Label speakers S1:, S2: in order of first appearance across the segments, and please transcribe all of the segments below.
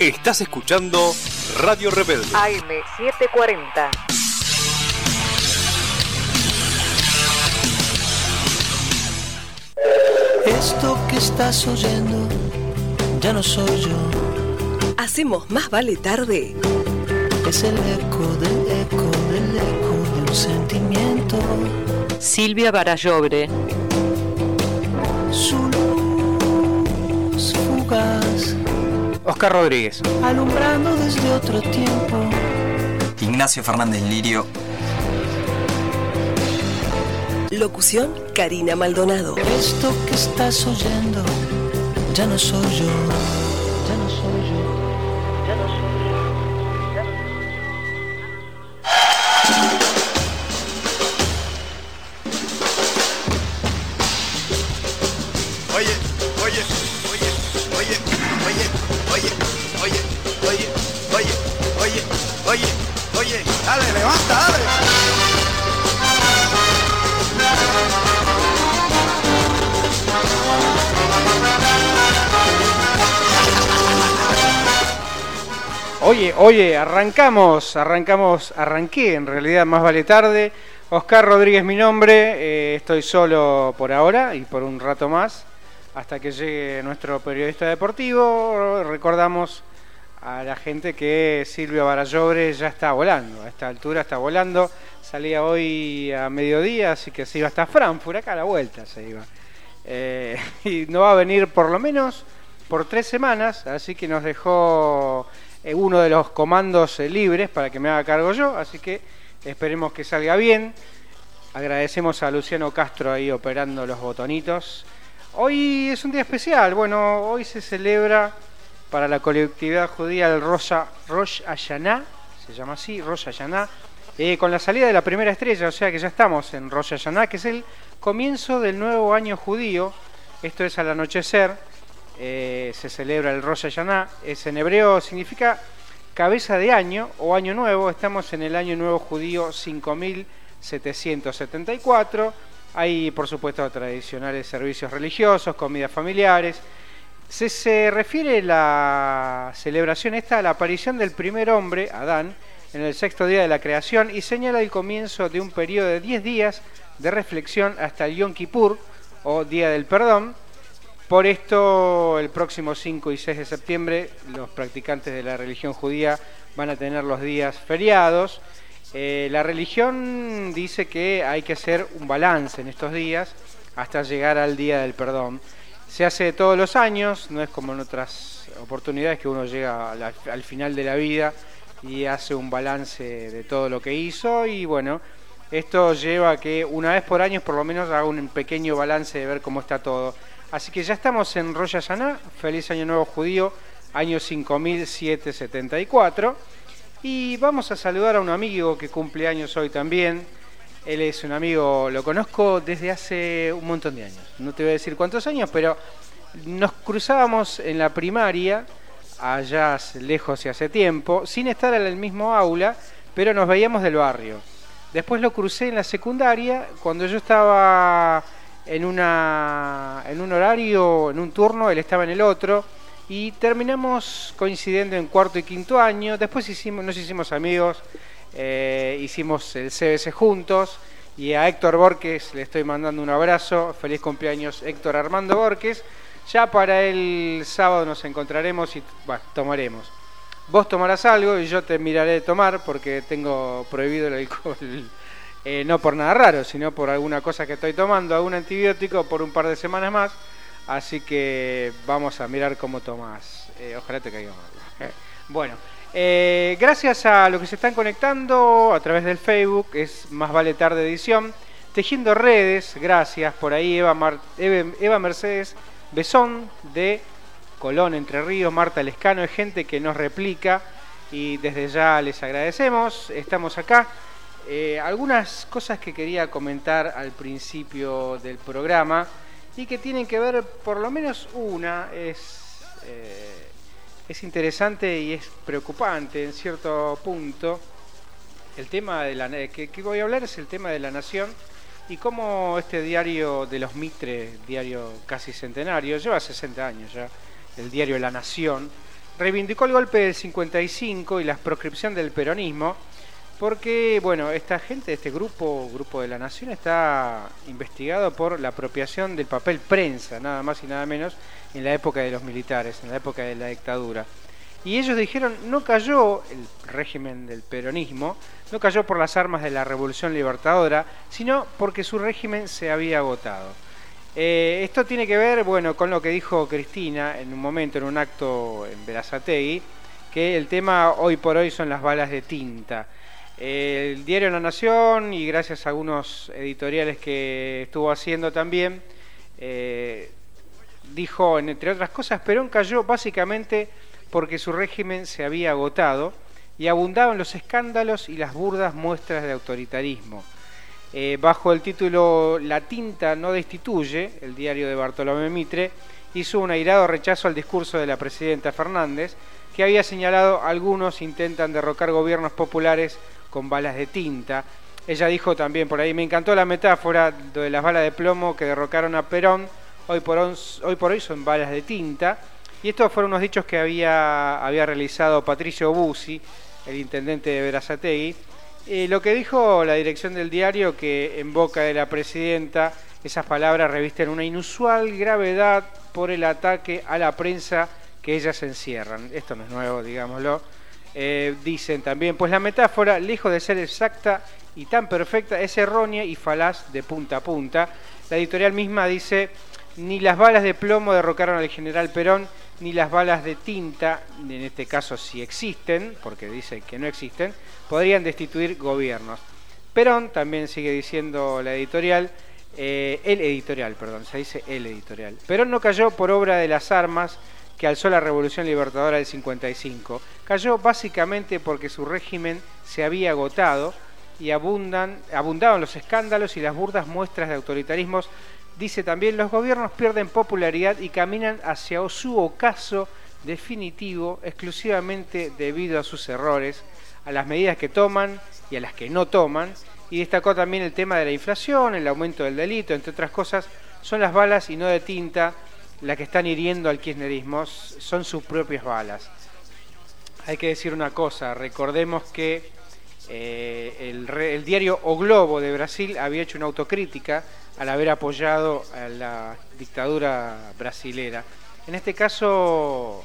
S1: Estás escuchando Radio Rebelde.
S2: AM740.
S3: Esto que estás oyendo ya no soy yo.
S4: Hacemos más vale tarde.
S3: Es el eco del eco del eco de un sentimiento.
S5: Silvia Barallobre.
S3: Su
S6: Oscar Rodríguez.
S3: Alumbrando desde otro tiempo.
S7: Ignacio Fernández Lirio.
S4: Locución Karina Maldonado.
S3: Esto que estás oyendo ya no soy yo.
S8: Oye,
S6: arrancamos, arrancamos, arranqué, en realidad más vale tarde. Oscar Rodríguez mi nombre, eh, estoy solo por ahora y por un rato más, hasta que llegue nuestro periodista deportivo. Recordamos a la gente que Silvia Barallobre ya está volando, a esta altura está volando. Salía hoy a mediodía, así que se iba hasta Frankfurt, acá a la vuelta se iba. Eh, y no va a venir por lo menos por tres semanas, así que nos dejó uno de los comandos eh, libres para que me haga cargo yo, así que esperemos que salga bien. Agradecemos a Luciano Castro ahí operando los botonitos. Hoy es un día especial, bueno, hoy se celebra para la colectividad judía el Rosh Hashanah, se llama así, Rosh Hashanah, eh, con la salida de la primera estrella, o sea que ya estamos en Rosh Hashanah, que es el comienzo del nuevo año judío, esto es al anochecer, eh, se celebra el Rosh Hashanah, es en hebreo, significa cabeza de año o año nuevo, estamos en el año nuevo judío 5774, hay por supuesto tradicionales servicios religiosos, comidas familiares, se, se refiere la celebración esta a la aparición del primer hombre, Adán, en el sexto día de la creación y señala el comienzo de un periodo de 10 días de reflexión hasta el Yom Kippur o Día del Perdón. Por esto, el próximo 5 y 6 de septiembre, los practicantes de la religión judía van a tener los días feriados. Eh, la religión dice que hay que hacer un balance en estos días hasta llegar al Día del Perdón. Se hace todos los años, no es como en otras oportunidades que uno llega al final de la vida y hace un balance de todo lo que hizo y bueno, esto lleva a que una vez por año por lo menos haga un pequeño balance de ver cómo está todo. Así que ya estamos en Rosh Hashanah, feliz año nuevo judío, año 5774 y vamos a saludar a un amigo que cumple años hoy también. Él es un amigo, lo conozco desde hace un montón de años. No te voy a decir cuántos años, pero nos cruzábamos en la primaria, allá lejos y hace tiempo, sin estar en el mismo aula, pero nos veíamos del barrio. Después lo crucé en la secundaria, cuando yo estaba en, una, en un horario, en un turno, él estaba en el otro, y terminamos coincidiendo en cuarto y quinto año. Después hicimos, nos hicimos amigos, eh, hicimos el CBC juntos, y a Héctor Borges le estoy mandando un abrazo. Feliz cumpleaños, Héctor Armando Borges. Ya para el sábado nos encontraremos y bueno, tomaremos. Vos tomarás algo y yo te miraré de tomar porque tengo prohibido el alcohol. Eh, no por nada raro, sino por alguna cosa que estoy tomando, algún antibiótico por un par de semanas más. Así que vamos a mirar cómo tomás. Eh, ojalá te caiga mal. Eh, Bueno, gracias a los que se están conectando a través del Facebook, es Más Vale Tarde Edición. Tejiendo redes, gracias por ahí Eva Mercedes Besón de Colón, Entre Ríos, Marta Lescano, es gente que nos replica y desde ya les agradecemos. Estamos acá. Eh, algunas cosas que quería comentar al principio del programa y que tienen que ver, por lo menos una, es, eh, es interesante y es preocupante en cierto punto. El tema de la, que, que voy a hablar es el tema de la nación y cómo este diario de los Mitre, diario casi centenario, lleva 60 años ya, el diario La Nación, reivindicó el golpe del 55 y la proscripción del peronismo, porque, bueno, esta gente, este grupo, Grupo de la Nación, está investigado por la apropiación del papel prensa, nada más y nada menos, en la época de los militares, en la época de la dictadura. Y ellos dijeron, no cayó el régimen del peronismo, no cayó por las armas de la Revolución Libertadora, sino porque su régimen se había agotado. Eh, esto tiene que ver, bueno, con lo que dijo Cristina en un momento, en un acto en Berazategui, que el tema hoy por hoy son las balas de tinta. El diario La Nación, y gracias a algunos editoriales que estuvo haciendo también, eh, dijo, entre otras cosas, Perón cayó básicamente porque su régimen se había agotado y abundaban los escándalos y las burdas muestras de autoritarismo. Eh, bajo el título La tinta no destituye, el diario de Bartolomé Mitre hizo un airado rechazo al discurso de la presidenta Fernández, que había señalado algunos intentan derrocar gobiernos populares con balas de tinta. Ella dijo también por ahí, me encantó la metáfora de las balas de plomo que derrocaron a Perón, hoy por, hoy, son balas de tinta. Y estos fueron unos dichos que había, había realizado Patricio Bussi, el intendente de Verazategui. Eh, lo que dijo la dirección del diario, que en boca de la presidenta esas palabras revisten una inusual gravedad por el ataque a la prensa que ellas encierran. Esto no es nuevo, digámoslo. Eh, dicen también, pues la metáfora, lejos de ser exacta y tan perfecta, es errónea y falaz de punta a punta. La editorial misma dice, ni las balas de plomo derrocaron al general Perón, ni las balas de tinta, en este caso si existen, porque dice que no existen, podrían destituir gobiernos. Perón, también sigue diciendo la editorial, eh, el editorial, perdón, se dice el editorial. Perón no cayó por obra de las armas que alzó la Revolución Libertadora del 55. Cayó básicamente porque su régimen se había agotado y abundan, abundaban los escándalos y las burdas muestras de autoritarismos Dice también, los gobiernos pierden popularidad y caminan hacia su ocaso definitivo exclusivamente debido a sus errores, a las medidas que toman y a las que no toman. Y destacó también el tema de la inflación, el aumento del delito, entre otras cosas, son las balas y no de tinta las que están hiriendo al kirchnerismo, son sus propias balas. Hay que decir una cosa, recordemos que eh, el, el diario O Globo de Brasil había hecho una autocrítica al haber apoyado a la dictadura brasilera. En este caso,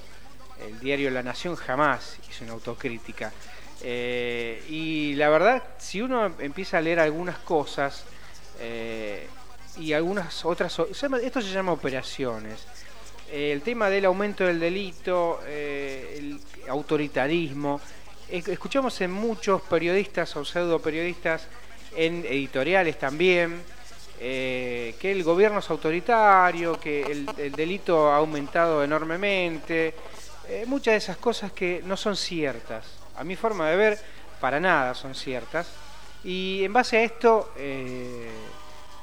S6: el diario La Nación jamás hizo una autocrítica. Eh, y la verdad, si uno empieza a leer algunas cosas eh, y algunas otras, esto se llama operaciones. Eh, el tema del aumento del delito, el autoritarismo. Escuchamos en muchos periodistas o pseudo periodistas, en editoriales también, eh, que el gobierno es autoritario, que el, delito ha aumentado enormemente, eh, muchas de esas cosas que no son ciertas. A mi forma de ver, para nada son ciertas. Y en base a esto eh,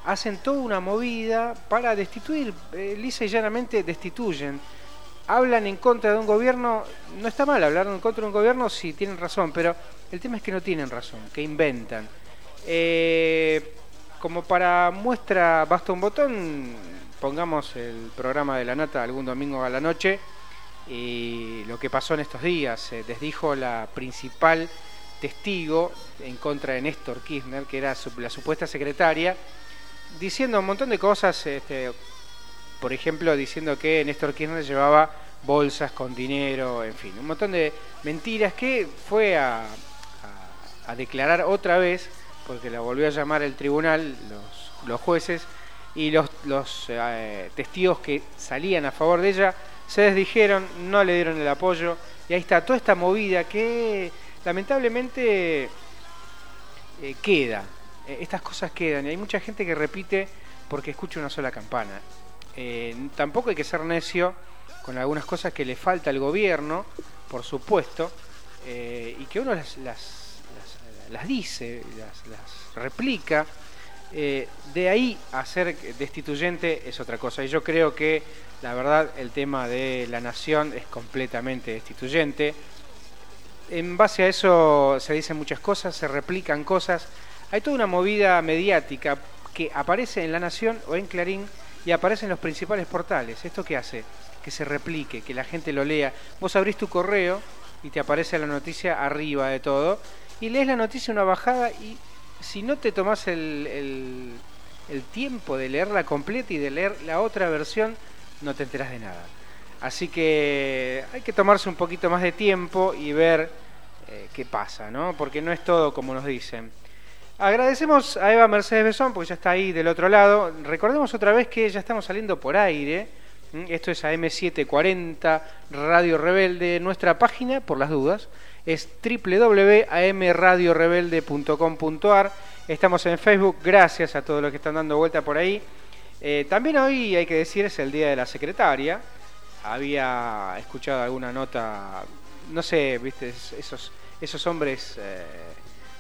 S6: hacen toda una movida para destituir, lisa y llanamente destituyen. Hablan en contra de un gobierno, no está mal hablar en contra de un gobierno si tienen razón, pero el tema es que no tienen razón, que inventan. Eh, como para muestra basta un botón, pongamos el programa de la nata algún domingo a la noche y lo que pasó en estos días. Se desdijo la principal testigo en contra de Néstor Kirchner, que era la supuesta secretaria, diciendo un montón de cosas, este, por ejemplo, diciendo que Néstor Kirchner llevaba bolsas con dinero, en fin, un montón de mentiras que fue a declarar otra vez porque la volvió a llamar el tribunal, los, jueces, y los, eh, testigos que salían a favor de ella se desdijeron, no le dieron el apoyo, y ahí está toda esta movida que lamentablemente eh, queda, eh, estas cosas quedan, y hay mucha gente que repite porque escucha una sola campana. tampoco hay que ser necio con algunas cosas que le falta al gobierno, por supuesto, y que uno las las dice, las, replica. Eh, de ahí a ser destituyente es otra cosa. Y yo creo que la verdad el tema de la nación es completamente destituyente. En base a eso se dicen muchas cosas, se replican cosas. Hay toda una movida mediática que aparece en La Nación o en Clarín y aparece en los principales portales. ¿Esto qué hace? Que se replique, que la gente lo lea. Vos abrís tu correo y te aparece la noticia arriba de todo y lees la noticia una bajada y si no te tomás el, el, el tiempo de leerla completa y de leer la otra versión, no te enteras de nada. Así que hay que tomarse un poquito más de tiempo y ver eh, qué pasa, ¿no? Porque no es todo como nos dicen. Agradecemos a Eva Mercedes Besón, porque ya está ahí del otro lado. Recordemos otra vez que ya estamos saliendo por aire. Esto es AM740 Radio Rebelde. Nuestra página, por las dudas, es www.amradiorebelde.com.ar. Estamos en Facebook, gracias a todos los que están dando vuelta por ahí. Eh, también hoy, hay que decir, es el Día de la Secretaria. Había escuchado alguna nota, no sé, viste, es- esos, esos hombres eh,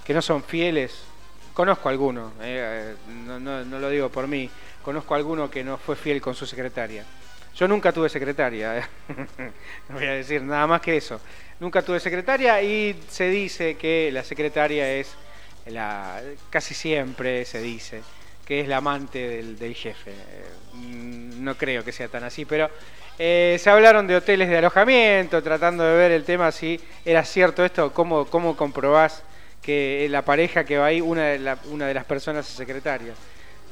S6: que no son fieles. Conozco alguno, eh, no, no- no lo digo por mí, conozco alguno que no fue fiel con su secretaria. Yo nunca tuve secretaria, eh. no voy a decir nada más que eso. Nunca tuve secretaria y se dice que la secretaria es la casi siempre se dice que es la amante del, del jefe. Eh, mm, no creo que sea tan así, pero eh, se hablaron de hoteles de alojamiento, tratando de ver el tema si era cierto esto, cómo, cómo comprobás que la pareja que va ahí, una de, la- una de las personas es secretaria.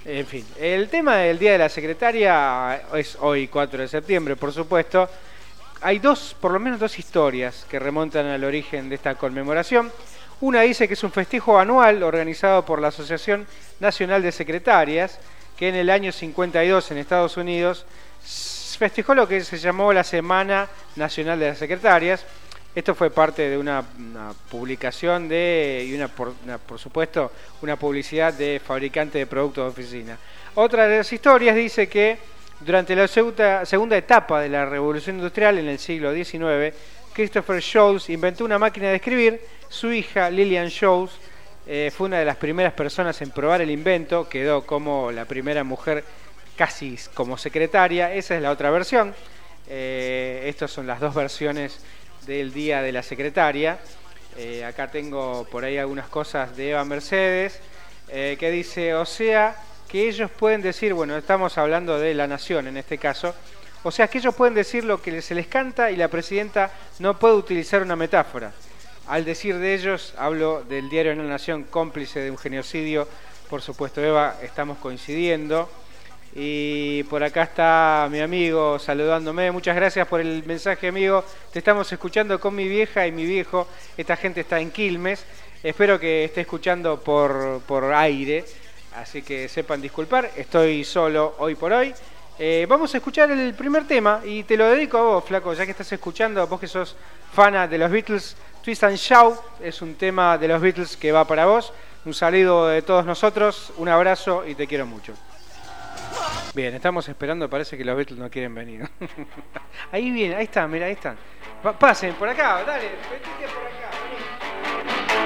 S6: En fin, el tema del Día de la Secretaria es hoy, 4 de septiembre, por supuesto. Hay dos, por lo menos dos historias que remontan al origen de esta conmemoración. Una dice que es un festejo anual organizado por la Asociación Nacional de Secretarias, que en el año 52 en Estados Unidos festejó lo que se llamó la Semana Nacional de las Secretarias. Esto fue parte de una, publicación de, y una por, por supuesto, una publicidad de fabricante de productos de oficina. Otra de las historias dice que durante la segunda, segunda etapa de la revolución industrial en el siglo XIX, Christopher Sholes inventó una máquina de escribir. Su hija, Lillian Sholes, eh, fue una de las primeras personas en probar el invento, quedó como la primera mujer casi como secretaria. Esa es la otra versión. Eh, estas son las dos versiones del Día de la Secretaria. Eh, acá tengo por ahí algunas cosas de Eva Mercedes, eh, que dice, o sea, que ellos pueden decir, bueno, estamos hablando de la nación en este caso, o sea, que ellos pueden decir lo que se les canta y la presidenta no puede utilizar una metáfora. Al decir de ellos, hablo del diario La Nación, cómplice de un genocidio. Por supuesto, Eva, estamos coincidiendo. Y por acá está mi amigo saludándome. Muchas gracias por el mensaje, amigo. Te estamos escuchando con mi vieja y mi viejo. Esta gente está en Quilmes. Espero que esté escuchando por, por aire. Así que sepan disculpar. Estoy solo hoy por hoy. Eh, vamos a escuchar el primer tema y te lo dedico a vos, flaco, ya que estás escuchando, vos que sos fana de los Beatles. Twist and Shout es un tema de los Beatles que va para vos. Un saludo de todos nosotros, un abrazo y te quiero mucho. Bien, estamos esperando, parece que los Beatles no quieren venir. ahí viene, ahí están, mira, ahí están. Pa- pasen, por acá, dale, venite por acá. vení.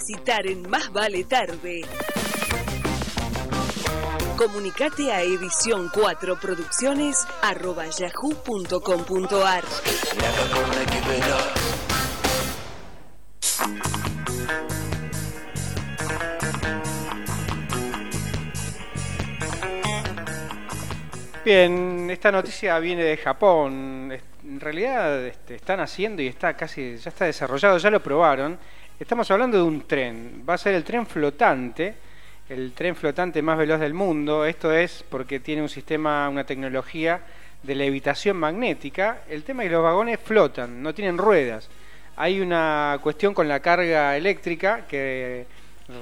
S4: Publicitar en Más Vale Tarde. Comunicate a edición 4 producciones arroba yahoo.com.ar.
S6: Bien, esta noticia viene de Japón. En realidad este, están haciendo y está casi, ya está desarrollado, ya lo probaron. Estamos hablando de un tren. Va a ser el tren flotante, el tren flotante más veloz del mundo. Esto es porque tiene un sistema, una tecnología de levitación magnética. El tema es que los vagones flotan, no tienen ruedas. Hay una cuestión con la carga eléctrica que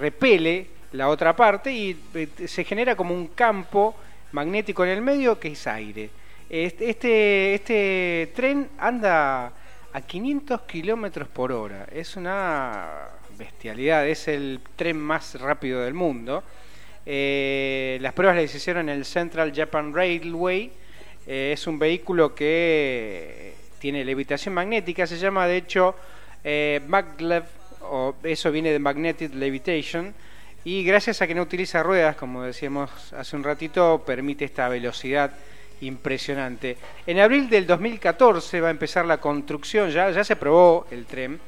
S6: repele la otra parte y eh, se genera como un campo magnético en el medio que es aire. Este, este, este tren anda a 500 kilómetros por hora. Es una bestialidad. Es el tren más rápido del mundo. Eh, las pruebas las hicieron en el Central Japan Railway. Eh, es un vehículo que tiene levitación magnética. Se llama, de hecho, eh, maglev, o eso viene de Magnetic Levitation. Y gracias a que no utiliza ruedas, como decíamos hace un ratito, permite esta velocidad impresionante. En abril del 2014 va a empezar la construcción, ya, ya se probó el tren,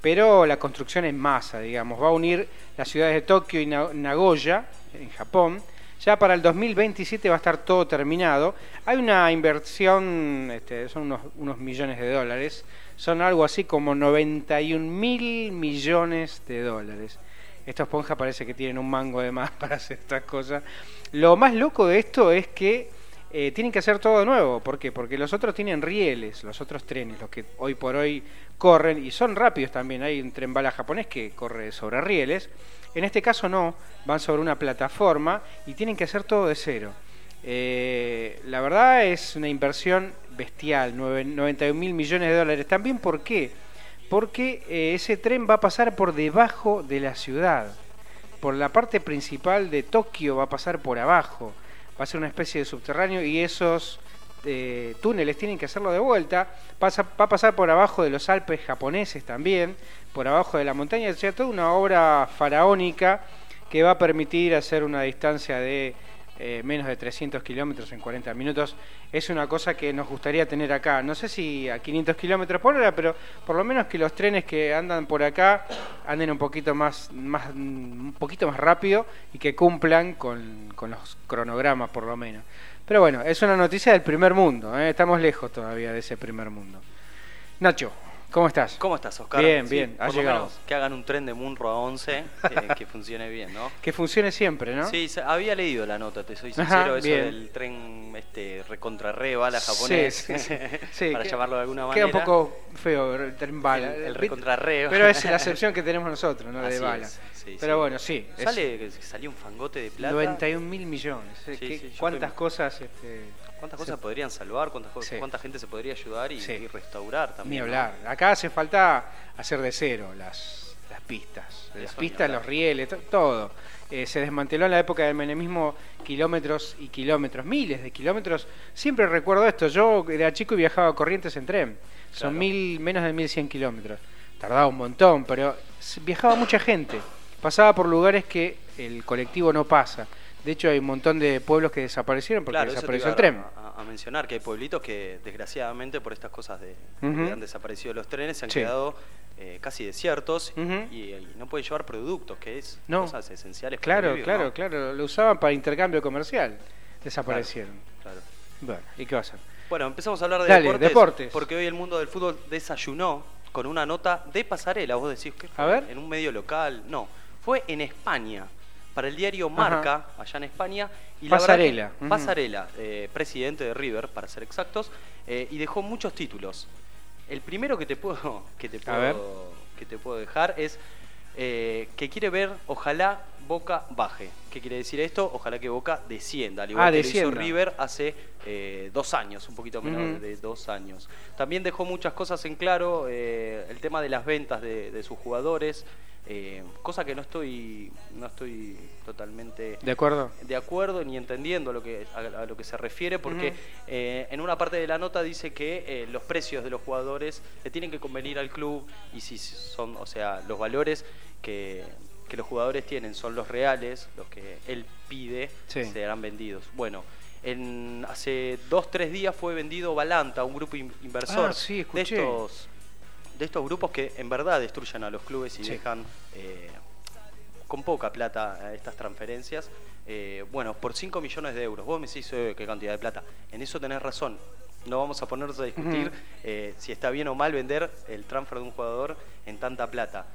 S6: pero la construcción en masa, digamos, va a unir las ciudades de Tokio y Na- Nagoya, en Japón. Ya para el 2027 va a estar todo terminado. Hay una inversión, este, son unos, unos millones de dólares, son algo así como 91 mil millones de dólares. Estos ponjas parece que tienen un mango de más para hacer estas cosas. Lo más loco de esto es que eh, tienen que hacer todo de nuevo. ¿Por qué? Porque los otros tienen rieles, los otros trenes, los que hoy por hoy corren y son rápidos también. Hay un tren bala japonés que corre sobre rieles. En este caso no, van sobre una plataforma y tienen que hacer todo de cero. Eh, la verdad es una inversión bestial, nueve- 91 mil millones de dólares. También, ¿por qué? Porque eh, ese tren va a pasar por debajo de la ciudad. Por la parte principal de Tokio va a pasar por abajo. Va a ser una especie de subterráneo y esos eh, túneles tienen que hacerlo de vuelta. Pasa, va a pasar por abajo de los Alpes japoneses también, por abajo de la montaña. O sea, toda una obra faraónica que va a permitir hacer una distancia de eh, menos de 300 kilómetros en 40 minutos. Es una cosa que nos gustaría tener acá. No sé si a 500 kilómetros por hora, pero por lo menos que los trenes que andan por acá anden un poquito más, más, un poquito más rápido y que cumplan con, con los cronogramas por lo menos. Pero bueno, es una noticia del primer mundo. ¿eh? Estamos lejos todavía de ese primer mundo. Nacho, ¿cómo estás?
S9: ¿Cómo estás, Oscar?
S6: Bien,
S9: Sí,
S6: bien,
S9: lo
S6: llegado.
S9: menos que hagan un tren de Munro a 11 que, que funcione bien, ¿no?
S6: Que funcione siempre, ¿no?
S9: Sí, había leído la nota, te soy
S6: Ajá,
S9: sincero, eso
S6: bien.
S9: del tren este, recontra re bala japonés,
S6: Sí, sí,
S9: para
S6: que-
S9: llamarlo de alguna
S6: Queda
S9: manera.
S6: un poco feo el tren bala.
S9: El- el recontra re.
S6: Pero es la excepción que tenemos nosotros, ¿no? De
S9: Así
S6: bala.
S9: es, sí,
S6: Pero bueno, sí. es
S9: Sale, que salió un fangote de plata.
S6: 91 mil millones. eh,
S9: Sí,
S6: ¿qué-
S9: sí, yo
S6: ¿Cuántas
S9: estoy-
S6: cosas? Este,
S9: ¿Cuántas
S6: se-
S9: cosas podrían salvar? ¿Cuántas,
S6: Sí.
S9: ¿Cuánta gente se podría ayudar y,
S6: Sí.
S9: y restaurar
S6: Ni
S9: también? ¿no?
S6: hablar. Acá hace falta hacer de cero las, las pistas. Las
S9: Eso ni
S6: pistas, los rieles, to- todo. Eh, se desmanteló en la época del menemismo kilómetros y kilómetros, miles de kilómetros. Siempre recuerdo esto. Yo era chico y viajaba a Corrientes en tren. Son
S9: Claro.
S6: mil, menos de 1100 kilómetros. Tardaba un montón, pero viajaba mucha gente. Pasaba por lugares que el colectivo no pasa. De hecho, hay un montón de pueblos que desaparecieron porque
S9: Claro,
S6: desapareció el tren.
S9: a, mencionar que hay pueblitos que desgraciadamente por estas cosas de que han desaparecido los trenes se han
S6: Sí.
S9: quedado eh, casi desiertos y, y no pueden llevar productos, que es
S6: No.
S9: cosas esenciales para
S6: Claro,
S9: vivir,
S6: claro,
S9: ¿no?
S6: claro. Lo usaban para intercambio comercial. Desaparecieron.
S9: Claro.
S6: Bueno, ¿y qué va a hacer?
S9: Bueno, empezamos a hablar de
S6: Dale,
S9: deportes,
S6: deportes.
S9: porque hoy el mundo del fútbol desayunó con una nota de pasarela. Vos decís que
S6: A ver.
S9: en un medio local, no, fue en España para el diario Marca allá en España y la verdad
S6: Pasarela,
S9: que-
S6: ujú.
S9: Pasarela, eh, presidente de River para ser exactos, eh, y dejó muchos títulos. El primero que te puedo que te puedo que te puedo dejar es eh, que quiere ver ojalá Boca baje. ¿Qué quiere decir esto? Ojalá que Boca descienda, al igual
S6: Ah,
S9: que lo hizo River hace eh, dos años, un poquito menos de dos años. También dejó muchas cosas en claro, eh, el tema de las ventas de, de sus jugadores, eh, cosa que no estoy, no estoy totalmente
S6: ¿De acuerdo?
S9: de acuerdo ni entendiendo a lo que, a, a lo que se refiere, porque eh, en una parte de la nota dice que eh, los precios de los jugadores le tienen que convenir al club y si son, o sea, los valores que, que los jugadores tienen son los reales, los que él pide,
S6: Sí.
S9: serán vendidos. Bueno, en, hace dos, tres días fue vendido Balanta, un grupo in- inversor
S6: Ah, sí,
S9: de estos de estos grupos que en verdad destruyen a los clubes y
S6: Sí.
S9: dejan eh, con poca plata estas transferencias. Eh, bueno, por 5 millones de euros. Vos me decís, eh, qué cantidad de plata. En eso tenés razón. No vamos a ponernos a discutir eh, si está bien o mal vender el transfer de un jugador en tanta plata.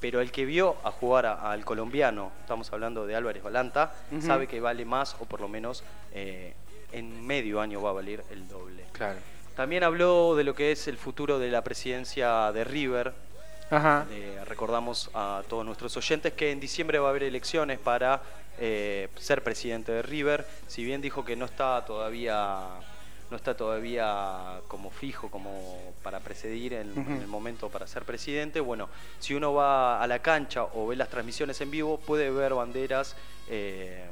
S9: Pero el que vio a jugar a- al colombiano, estamos hablando de Álvarez Balanta, sabe que vale más o por lo menos eh, en medio año va a valer el doble.
S6: Claro.
S9: También habló de lo que es el futuro de la presidencia de River.
S6: Ajá.
S9: Eh, recordamos a todos nuestros oyentes que en diciembre va a haber elecciones para eh, ser presidente de River. Si bien dijo que no está todavía no está todavía como fijo como para precedir en, el momento para ser presidente. Bueno, si uno va a la cancha o ve las transmisiones en vivo, puede ver banderas eh,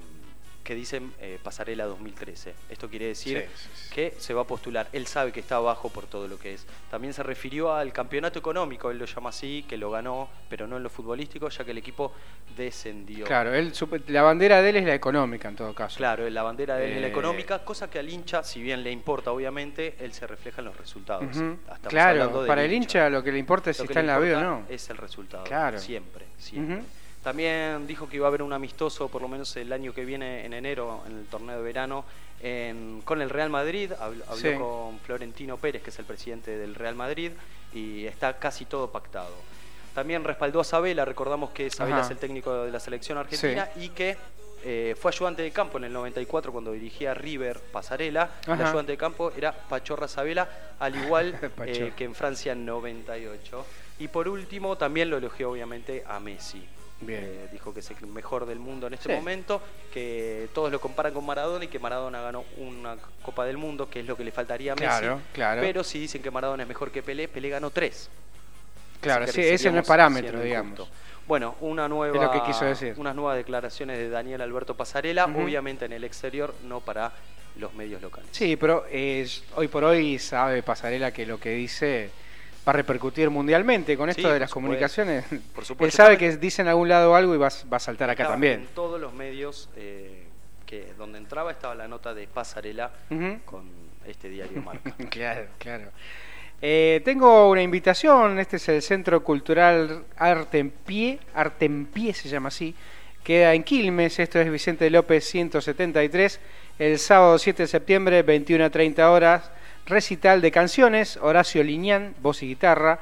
S9: que dicen eh, Pasarela 2013. Esto quiere decir
S6: Sí, sí, sí.
S9: que se va a postular. Él sabe que está abajo por todo lo que es. También se refirió al campeonato económico, él lo llama así, que lo ganó, pero no en lo futbolístico, ya que el equipo descendió.
S6: Claro, él, la bandera de él es la económica en todo caso.
S9: Claro, la bandera de él es la
S6: Eh.
S9: económica, cosa que al hincha, si bien le importa obviamente, él se refleja en los resultados. Hablando
S6: Claro, para el hincha lo que le importa es si
S9: Lo
S6: está en la B o no.
S9: Es el resultado.
S6: Claro.
S9: Siempre, siempre. También dijo que iba a haber un amistoso, por lo menos el año que viene, en enero, en el torneo de verano, en- con el Real Madrid. Habl- Habló,
S6: Sí.
S9: con Florentino Pérez, que es el presidente del Real Madrid, y está casi todo pactado. También respaldó a Sabela, recordamos que Sabela
S6: Ajá.
S9: es el técnico de la selección argentina y que eh, fue ayudante de campo en el 94 cuando dirigía River Pasarela. El ayudante de campo era Pachorra Sabela, al igual eh, que en Francia en 98. Y por último, también lo elogió obviamente a Messi.
S6: Bien.
S9: Eh, dijo que es el mejor del mundo en este
S6: Sí.
S9: momento, que todos lo comparan con Maradona y que Maradona ganó una Copa del Mundo, que es lo que le faltaría a Messi.
S6: Claro, claro.
S9: Pero si dicen que Maradona es mejor que Pelé, Pelé ganó tres.
S6: Claro, sí, ese no es parámetro, digamos.
S9: Bueno, una nueva,
S6: lo que quiso decir.
S9: unas nuevas declaraciones de Daniel Alberto Pasarela, obviamente en el exterior, no para los medios locales.
S6: Sí, pero eh, hoy por hoy sabe Pasarela que lo que dice va a repercutir mundialmente con esto
S9: Sí,
S6: de
S9: por
S6: las
S9: supuesto.
S6: comunicaciones.
S9: Por supuesto.
S6: Él sabe que dice en algún lado algo y va, va a saltar acá
S9: Estaba
S6: también.
S9: En todos los medios eh, que donde entraba estaba la nota de Pasarela con este diario Marca.
S6: claro, claro. Eh, tengo una invitación, este es el Centro Cultural Arte en Pie, Arte en Pie se llama así, queda en Quilmes, esto es Vicente López 173, el sábado 7 de septiembre, 21 a 30 horas, recital de canciones, Horacio Liñán, voz y guitarra,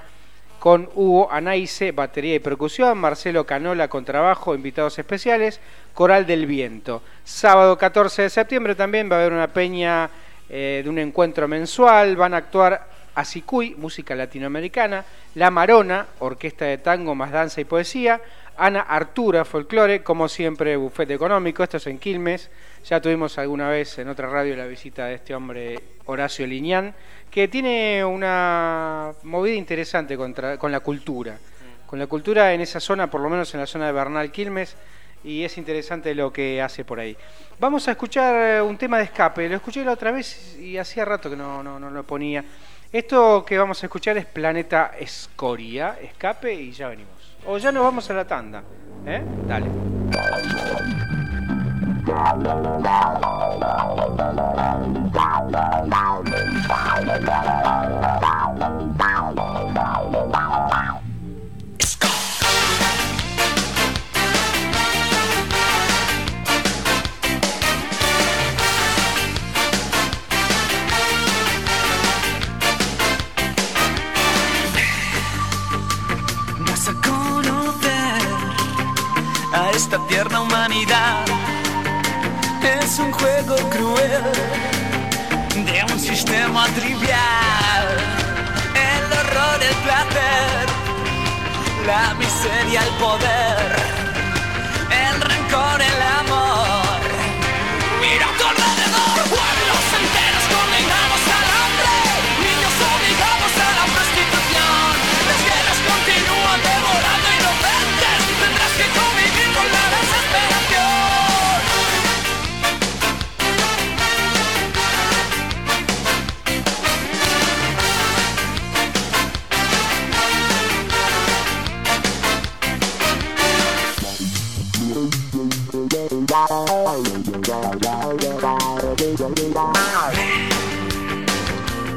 S6: con Hugo Anaice, batería y percusión, Marcelo Canola, contrabajo, invitados especiales, Coral del Viento. Sábado 14 de septiembre también va a haber una peña eh, de un encuentro mensual, van a actuar Asicuy, música latinoamericana, La Marona, orquesta de tango más danza y poesía, Ana Artura, folclore, como siempre, bufete económico, esto es en Quilmes, ya tuvimos alguna vez en otra radio la visita de este hombre Horacio Liñán, que tiene una movida interesante contra, con la cultura, con la cultura en esa zona, por lo menos en la zona de Bernal Quilmes, y es interesante lo que hace por ahí. Vamos a escuchar eh, un tema de escape, lo escuché la otra vez y hacía rato que no, no, no lo ponía. Esto que vamos a escuchar es Planeta Escoria, escape y ya venimos. O ya nos vamos a la tanda, ¿eh? Dale.
S3: Esta tierna humanidad. Es un juego cruel de un sistema trivial. El horror, el placer, la miseria, el poder, el rencor, el amor.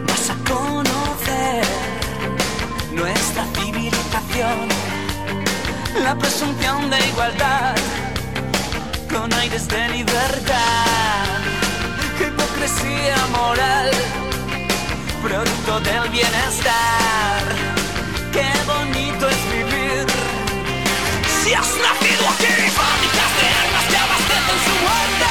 S3: Vas a conocer nuestra civilización, la presunción de igualdad con aires de libertad, hipocresía moral, producto del bienestar. Qué bonito es vivir. Si has nacido aquí, fábricas de armas que abastecen su muerte.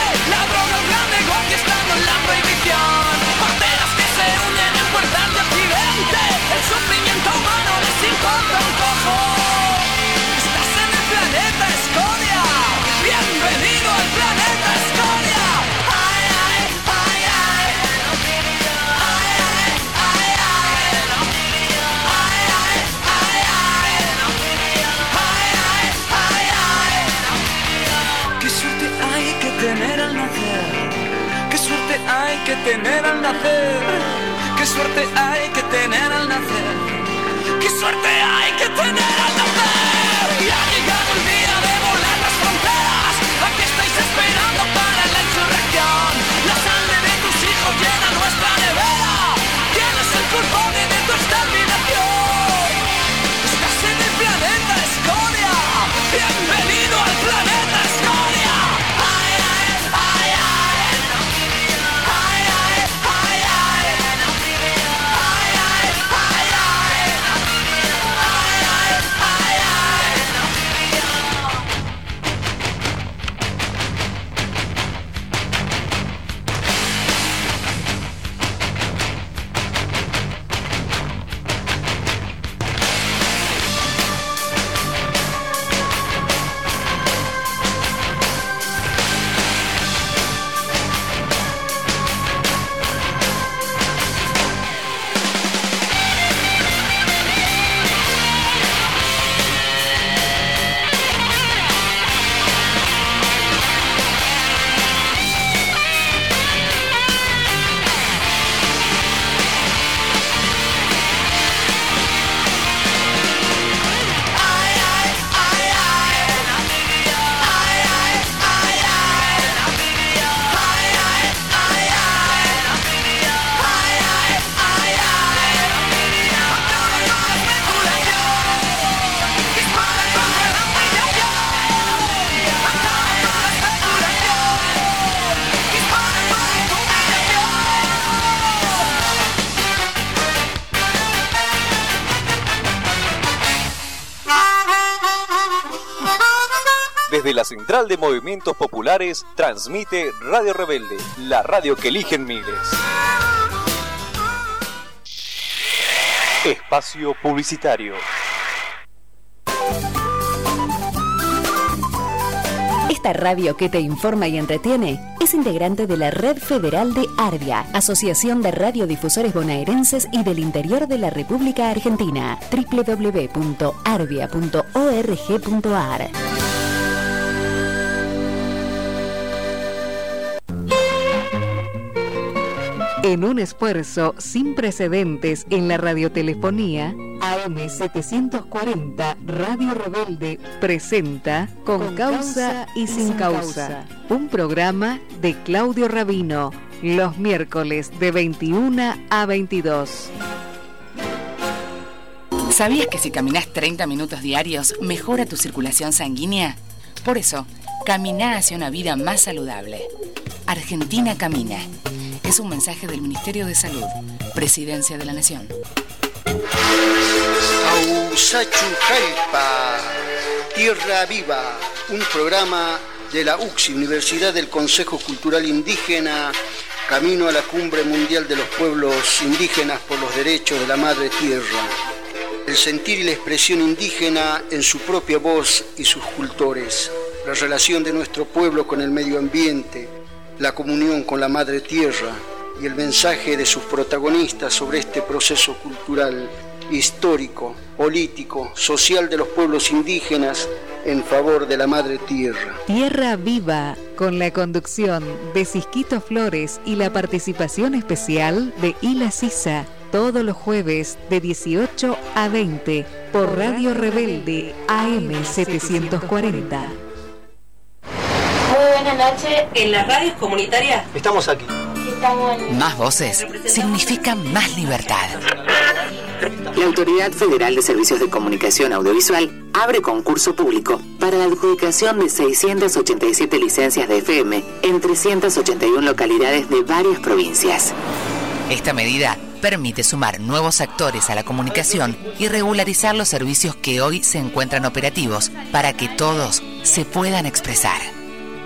S3: Suerte hay que tener al nacer. Qué suerte hay que tener al nacer. Qué suerte hay que tener al nacer.
S1: Central de Movimientos Populares transmite Radio Rebelde, la radio que eligen miles. Espacio Publicitario.
S10: Esta radio que te informa y entretiene es integrante de la Red Federal de Arbia, Asociación de Radiodifusores Bonaerenses y del Interior de la República Argentina, www.arbia.org.ar.
S11: En un esfuerzo sin precedentes en la radiotelefonía, AM740 Radio Rebelde presenta Con, causa, y sin causa, un programa de Claudio Rabino, los miércoles de 21 a 22.
S12: ¿Sabías que si caminas 30 minutos diarios mejora tu circulación sanguínea? Por eso, camina hacia una vida más saludable. Argentina Camina. Es un mensaje del Ministerio de Salud, Presidencia de la Nación.
S13: Tierra Viva, un programa de la UCSI, Universidad del Consejo Cultural Indígena, camino a la cumbre mundial de los pueblos indígenas por los derechos de la madre tierra. El sentir y la expresión indígena en su propia voz y sus cultores, la relación de nuestro pueblo con el medio ambiente, la comunión con la madre tierra y el mensaje de sus protagonistas sobre este proceso cultural, histórico, político, social de los pueblos indígenas en favor de la madre tierra.
S11: Tierra Viva, con la conducción de Cisquito Flores y la participación especial de Ila Sisa, todos los jueves de 18 a 20 por Radio Rebelde AM 740.
S14: Muy buenas noches. En las radios comunitarias
S15: Estamos aquí.
S12: Más voces significa más libertad. La Autoridad Federal de Servicios de Comunicación Audiovisual abre concurso público para la adjudicación de 687 licencias de FM en 381 localidades de varias provincias. Esta medida permite sumar nuevos actores a la comunicación y regularizar los servicios que hoy se encuentran operativos para que todos se puedan expresar.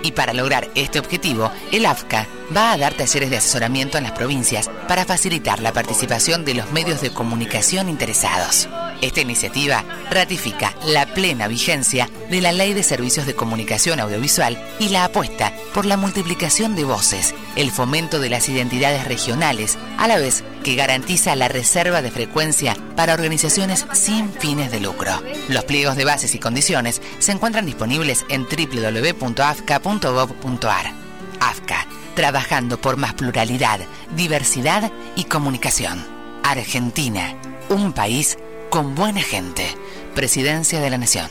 S12: Y para lograr este objetivo, el AFCA va a dar talleres de asesoramiento en las provincias para facilitar la participación de los medios de comunicación interesados. Esta iniciativa ratifica la plena vigencia de la Ley de Servicios de Comunicación Audiovisual y la apuesta por la multiplicación de voces, el fomento de las identidades regionales, a la vez que garantiza la reserva de frecuencia para organizaciones sin fines de lucro. Los pliegos de bases y condiciones se encuentran disponibles en www.afca.gov.ar. AFCA, trabajando por más pluralidad, diversidad y comunicación. Argentina, un país con buena gente. Presidencia de la Nación.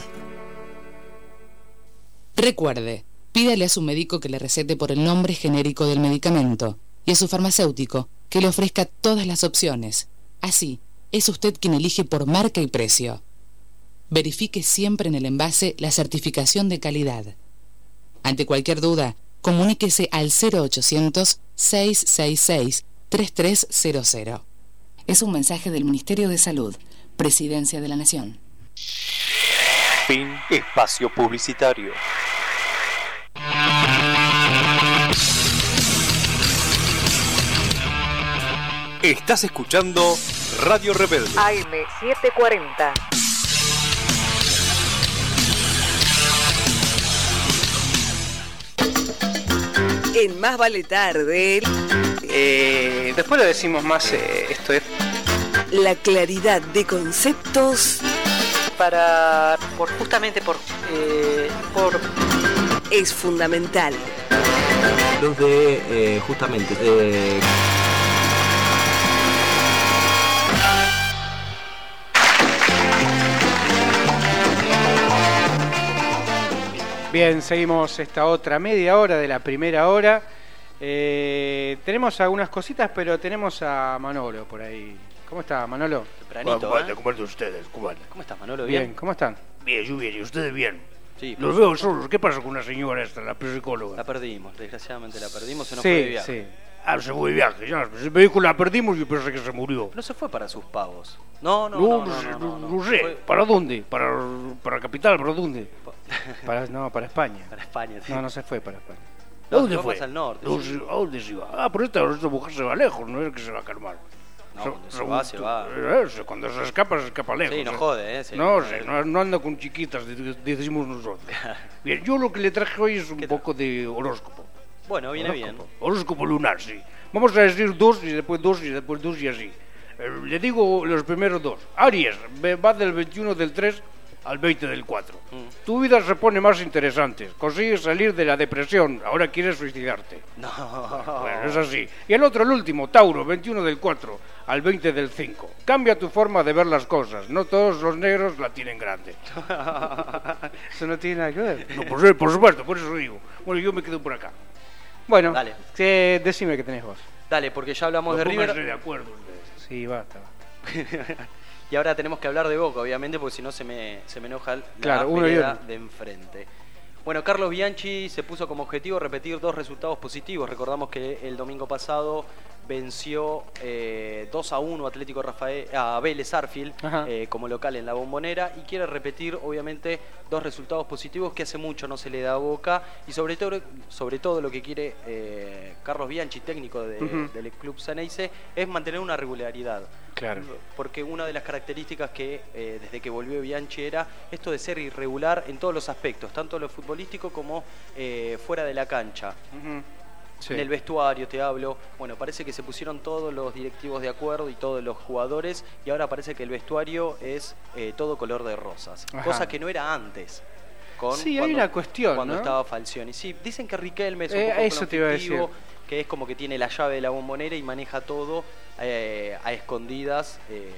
S14: Recuerde, pídale a su médico que le recete por el nombre genérico del medicamento y a su farmacéutico que le ofrezca todas las opciones. Así, es usted quien elige por marca y precio. Verifique siempre en el envase la certificación de calidad. Ante cualquier duda, comuníquese al 0800 666 3300.
S12: Es un mensaje del Ministerio de Salud, Presidencia de la Nación.
S1: Fin espacio publicitario. Estás escuchando Radio Rebelde.
S2: AM740.
S4: En Más Vale Tarde,
S6: Eh, después lo decimos más, eh, esto es...
S4: la claridad de conceptos
S5: Para, por, justamente por, eh, por
S4: es fundamental.
S15: Los de, eh, justamente,
S6: Bien, seguimos esta otra media hora de la primera hora. Eh, tenemos algunas cositas, pero tenemos a Manolo por ahí. ¿Cómo está, Manolo?
S9: Tempranito,
S16: ¿Cómo
S9: ¿eh?
S16: ¿Cómo andan ustedes? ¿Cómo andan?
S9: ¿Cómo estás, Manolo?
S6: Bien,
S9: ¿Bien?
S6: ¿cómo están?
S16: Bien, yo bien, ¿y ustedes bien?
S9: Sí,
S16: Los
S9: por
S16: veo solos. ¿Qué pasa con la señora esta, la psicóloga?
S9: La perdimos, desgraciadamente la perdimos, se nos
S6: Sí,
S9: fue de viaje.
S6: sí.
S16: Ah, se fue de viaje, ya. Me dijo la perdimos, yo pensé que se murió.
S9: No se fue para sus pagos. No, no,
S16: No,
S9: no,
S16: no,
S9: no,
S16: sé,
S9: no,
S16: no,
S9: no,
S16: no sé.
S9: Fue-
S16: ¿Para dónde? ¿Para, para Capital? ¿Para dónde?
S6: Para, no, para España.
S9: Para España. sí.
S6: No, no se fue para España.
S16: ¿A
S9: No,
S16: dónde
S9: se fue al norte,
S16: No
S9: sí.
S16: ¿A dónde se iba? Ah, pero esta, esta mujer se va lejos, no es que se va a calmar.
S9: No,
S16: Se-
S9: cuando se va, se va.
S16: Eh, se- Cuando se escapa, se escapa lejos.
S9: Sí, no
S16: ¿eh?
S9: jode, ¿eh? Sí,
S16: no
S9: no,
S16: sé,
S9: no.
S16: anda con chiquitas, de- de- decimos nosotros. Bien, yo lo que le traje hoy es un poco de horóscopo.
S9: Bueno, viene bien.
S16: Horóscopo. Horóscopo lunar, sí. Vamos a decir dos y después dos y después dos y así. Eh, le digo los primeros dos. Aries, va del 21 del 3 al 20 del 4.
S9: Mm.
S16: Tu vida se pone más interesante. Consigues salir de la depresión. Ahora quieres suicidarte.
S9: No.
S16: Bueno, es así. Y el otro, el último, Tauro, 21 del 4 al 20 del 5. Cambia tu forma de ver las cosas. No todos los negros la tienen grande.
S6: Eso no tiene nada que ver.
S16: No, por, por supuesto, por eso digo. Bueno, yo me quedo por acá.
S6: Bueno,
S9: Dale.
S6: eh, decime qué tenés vos.
S9: Dale, porque ya hablamos
S16: No
S9: de River
S16: de acuerdo.
S6: Sí, basta. basta.
S9: y ahora tenemos que hablar de Boca, obviamente, porque si no se me, se me enoja la
S6: Claro,
S9: de enfrente. Bueno, Carlos Bianchi se puso como objetivo repetir dos resultados positivos. Recordamos que el domingo pasado venció eh, 2 a 1 Atlético Rafael, a Vélez Arfield eh, como local en la bombonera y quiere repetir obviamente dos resultados positivos que hace mucho no se le da a Boca y sobre todo, sobre todo lo que quiere eh, Carlos Bianchi, técnico de- del club Ceneice, es mantener una regularidad.
S6: Claro.
S9: Porque una de las características que eh, desde que volvió Bianchi era esto de ser irregular en todos los aspectos, tanto lo futbolístico como eh, fuera de la cancha.
S6: Sí.
S9: En el vestuario te hablo, bueno, parece que se pusieron todos los directivos de acuerdo y todos los jugadores y ahora parece que el vestuario es eh, todo color de rosas,
S6: Ajá.
S9: cosa que no era antes. Con
S6: Sí, hay
S9: cuando-
S6: una cuestión,
S9: Cuando
S6: ¿no?
S9: estaba Falcioni. Sí, dicen que Riquelme es un poco
S6: eso te iba a decir.
S9: Que es como que tiene la llave de la bombonera y maneja todo eh, a escondidas eh,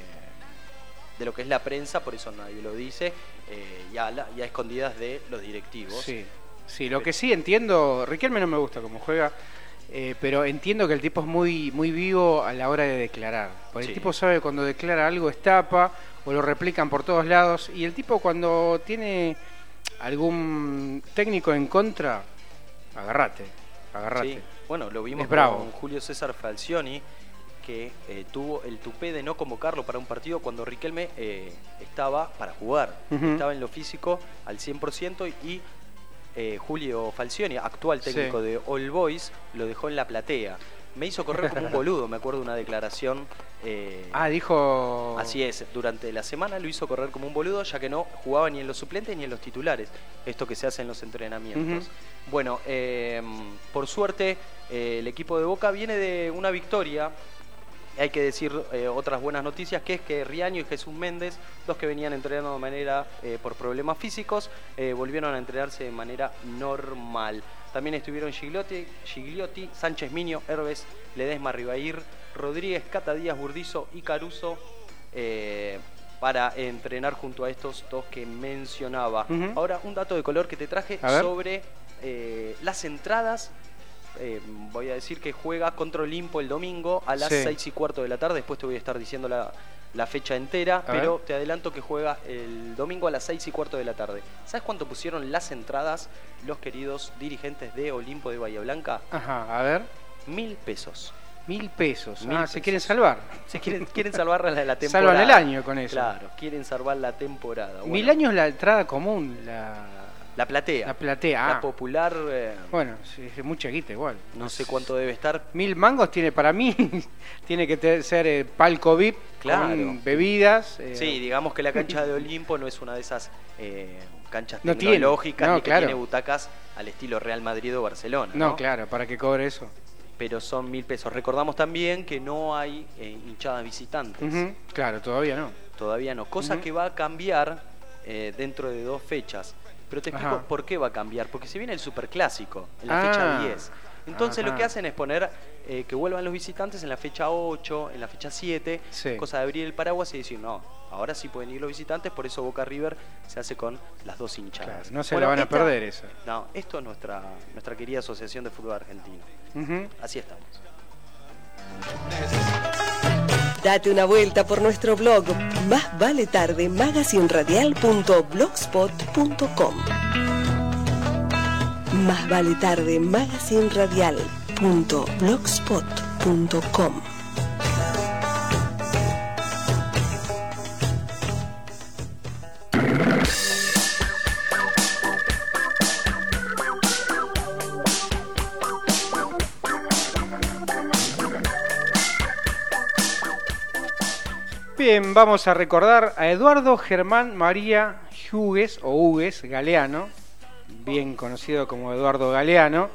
S9: de lo que es la prensa, por eso nadie lo dice, eh, y, a la- y a escondidas de los directivos.
S6: Sí, sí, lo que sí entiendo, Riquelme no me gusta cómo juega. Eh, pero entiendo que el tipo es muy, muy vivo a la hora de declarar. Porque
S9: Sí.
S6: el tipo sabe cuando declara algo es tapa o lo replican por todos lados. Y el tipo cuando tiene algún técnico en contra, agarrate, agarrate.
S9: Sí. Bueno, lo vimos
S6: Es bravo.
S9: con Julio César Falcioni, que eh, tuvo el tupé de no convocarlo para un partido cuando Riquelme eh, estaba para jugar. Estaba en lo físico al 100% y eh, Julio Falcioni, actual técnico
S6: Sí.
S9: de All Boys, lo dejó en la platea. Me hizo correr como un boludo, me acuerdo una declaración. eh,
S6: Ah, dijo...
S9: Así es, durante la semana lo hizo correr como un boludo, ya que no jugaba ni en los suplentes ni en los titulares. Esto que se hace en los entrenamientos. Bueno, eh, por suerte, eh, el equipo de Boca viene de una victoria. Hay que decir eh, otras buenas noticias, que es que Riaño y Jesús Méndez, dos que venían entrenando de manera por problemas físicos, volvieron a entrenarse de manera normal. También estuvieron Gigliotti, Gigliotti Sánchez Miño, Herbes, Ledesma Ribair, Rodríguez, Cata Díaz Burdizo y Caruso eh, para entrenar junto a estos dos que mencionaba. Ahora, un dato de color que te traje sobre eh, las entradas. Eh, voy a decir que juega contra Olimpo el domingo a las
S6: Sí.
S9: 6 y cuarto de la tarde. Después te voy a estar diciendo la, la fecha entera,
S6: A
S9: pero
S6: ver.
S9: te adelanto que juega el domingo a las 6 y cuarto de la tarde. ¿Sabes cuánto pusieron las entradas los queridos dirigentes de Olimpo de Bahía Blanca?
S6: Ajá, a ver.
S9: Mil pesos.
S6: Mil pesos.
S9: Mil
S6: ah, se quieren salvar.
S9: Se quieren, quieren salvar la, la temporada.
S6: Salvan el año con eso.
S9: Claro, quieren salvar la temporada.
S6: Mil años la entrada común, la,
S9: La platea.
S6: la platea.
S9: La
S6: ah.
S9: popular, eh,
S6: Bueno, es mucha guita igual.
S9: no sé cuánto debe estar.
S6: Mil mangos tiene para mí, tiene que te- ser eh, palco VIP
S9: Claro.
S6: con bebidas. eh,
S9: Sí, digamos que la cancha de Olimpo no es una de esas eh, canchas
S6: No tiene,
S9: tecnológicas
S6: no,
S9: ni que
S6: claro.
S9: tiene butacas al estilo Real Madrid o Barcelona.
S6: No,
S9: No,
S6: claro, para que cobre eso.
S9: Pero son mil pesos. Recordamos también que no hay eh, hinchada visitantes.
S6: Ujú, Claro, todavía no.
S9: Todavía no. Cosa
S6: Ujú.
S9: que va a cambiar eh, dentro de dos fechas. Pero te explico
S6: Ajá.
S9: por qué va a cambiar. Porque se viene el superclásico en la
S6: Ah.
S9: fecha 10. Entonces lo que hacen es poner eh, que vuelvan los visitantes en la fecha 8, en la fecha 7,
S6: Sí.
S9: cosa de abrir el paraguas y decir, no, ahora sí pueden ir los visitantes, por eso Boca River se hace con las dos hinchadas.
S6: Claro, no se la van a perder esa.
S9: No, esto es nuestra, nuestra querida Asociación de Fútbol Argentino. Así estamos.
S4: Date una vuelta por nuestro blog Más vale tarde magazinradial.blogspot.com Más vale tarde magazinradial.blogspot.com
S6: Bien, vamos a recordar a Eduardo Germán María Hugues o Hugues Galeano, bien conocido como Eduardo Galeano.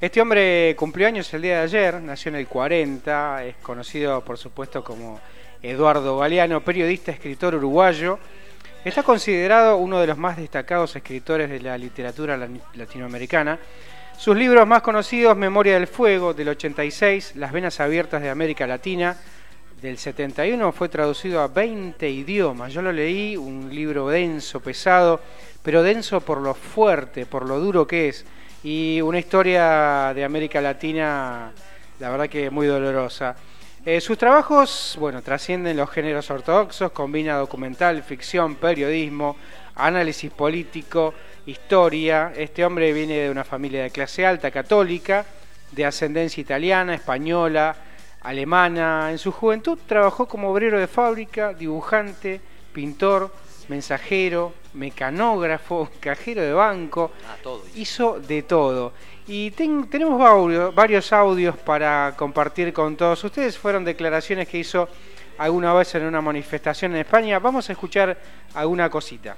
S6: Este hombre cumplió años el día de ayer, nació en el 40, es conocido por supuesto como Eduardo Galeano, periodista, escritor uruguayo. Está considerado uno de los más destacados escritores de la literatura la- latinoamericana. Sus libros más conocidos, Memoria del Fuego, del 86, Las Venas Abiertas de América Latina, del 71 fue traducido a 20 idiomas. Yo lo leí, un libro denso, pesado, pero denso por lo fuerte, por lo duro que es. Y una historia de América Latina, la verdad que muy dolorosa. Eh, sus trabajos, bueno, trascienden los géneros ortodoxos, combina documental, ficción, periodismo, análisis político, historia. Este hombre viene de una familia de clase alta, católica, de ascendencia italiana, española, alemana. En su juventud trabajó como obrero de fábrica, dibujante, pintor, mensajero, mecanógrafo, cajero de banco.
S9: Ah, todo.
S6: Hizo de todo. Y ten- tenemos audio- varios audios para compartir con todos ustedes. Fueron declaraciones que hizo alguna vez en una manifestación en España. Vamos a escuchar alguna cosita.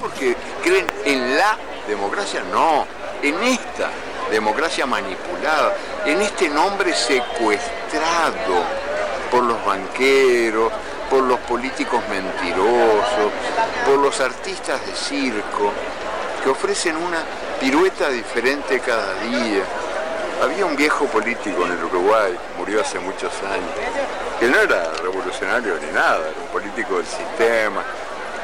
S17: porque creen en la democracia, no, en esta democracia manipulada, en este nombre secuestrado por los banqueros, por los políticos mentirosos, por los artistas de circo, que ofrecen una pirueta diferente cada día. Había un viejo político en el Uruguay, murió hace muchos años, que no era revolucionario ni nada, era un político del sistema,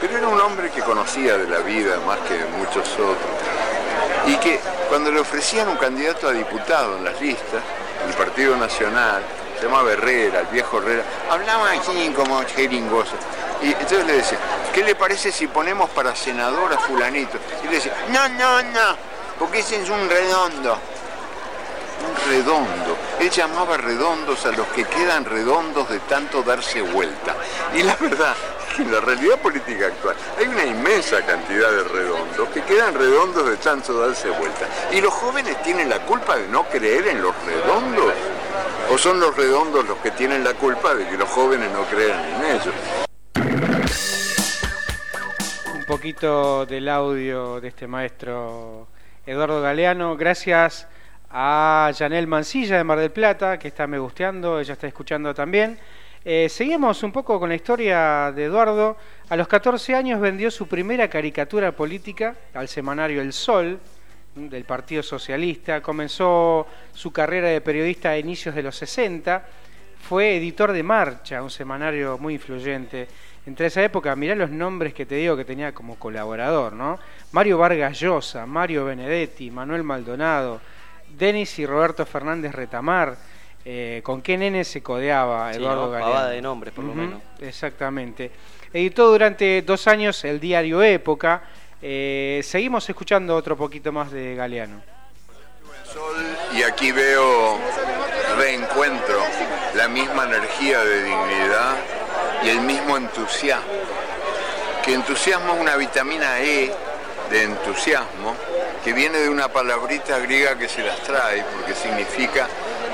S17: pero era un hombre que conocía de la vida más que muchos otros. Y que cuando le ofrecían un candidato a diputado en las listas, el Partido Nacional, se llamaba Herrera, el viejo Herrera, hablaba así como jeringoso. Y entonces le decía, ¿qué le parece si ponemos para senador a fulanito? Y le decía, no, no, no, porque ese es un redondo. Un redondo. Él llamaba redondos a los que quedan redondos de tanto darse vuelta. Y la verdad en la realidad política actual hay una inmensa cantidad de redondos que quedan redondos de tanto darse vuelta. ¿Y los jóvenes tienen la culpa de no creer en los redondos? ¿O son los redondos los que tienen la culpa de que los jóvenes no crean en ellos?
S6: Un poquito del audio de este maestro Eduardo Galeano. Gracias a Janel Mancilla de Mar del Plata, que está me gusteando, ella está escuchando también. Eh, seguimos un poco con la historia de Eduardo. A los 14 años vendió su primera caricatura política al semanario El Sol del Partido Socialista. Comenzó su carrera de periodista a inicios de los 60. Fue editor de Marcha, un semanario muy influyente. Entre esa época, mirá los nombres que te digo que tenía como colaborador, ¿no? Mario Vargas Llosa, Mario Benedetti, Manuel Maldonado, Denis y Roberto Fernández Retamar. Eh, ¿Con qué nene se codeaba
S9: Sí,
S6: Eduardo
S9: ¿no?
S6: Galeano?
S9: Pavada de nombres, por lo menos.
S6: Exactamente. Editó durante dos años el diario Época. Eh, seguimos escuchando otro poquito más de Galeano.
S17: Y aquí veo, reencuentro la misma energía de dignidad y el mismo entusiasmo. Que entusiasmo es una vitamina E de entusiasmo que viene de una palabrita griega que se las trae porque significa